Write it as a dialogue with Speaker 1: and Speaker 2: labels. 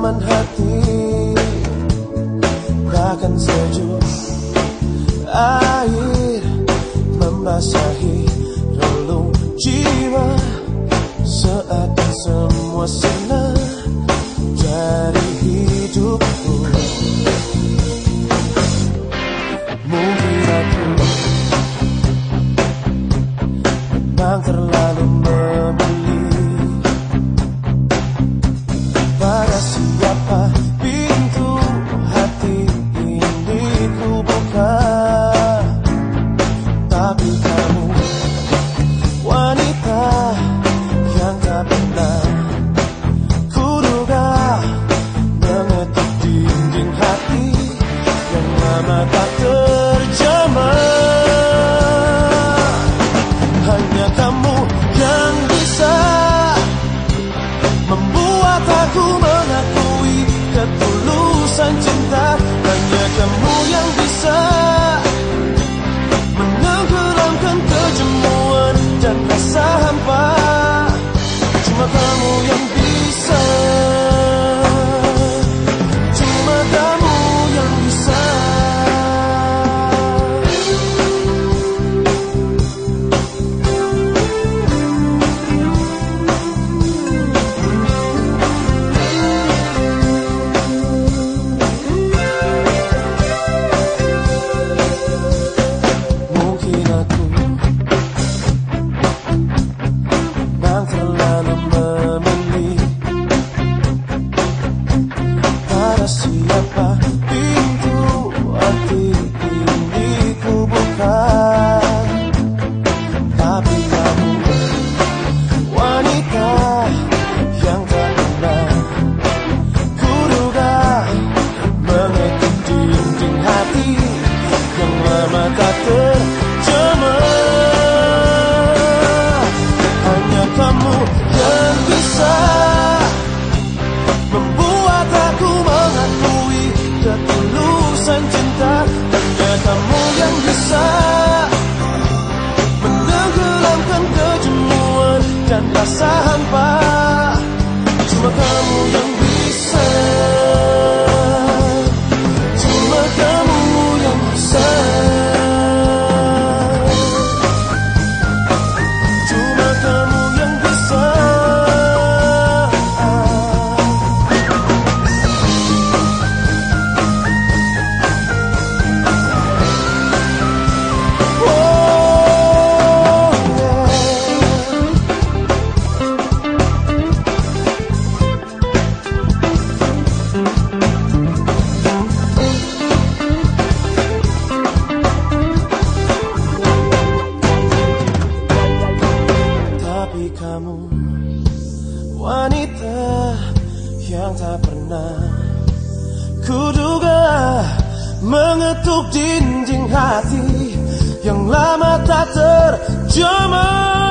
Speaker 1: nyaman hati. Bahkan sejuk air Membasahi relung jiwa. Seakan semua senang Dari hidupku. Mungkin aku Memang terlalu 我难懂你的套路深。tak terjemah yang tak pernah. Kuduga mengetuk dinding hati Yang lama tak terjamah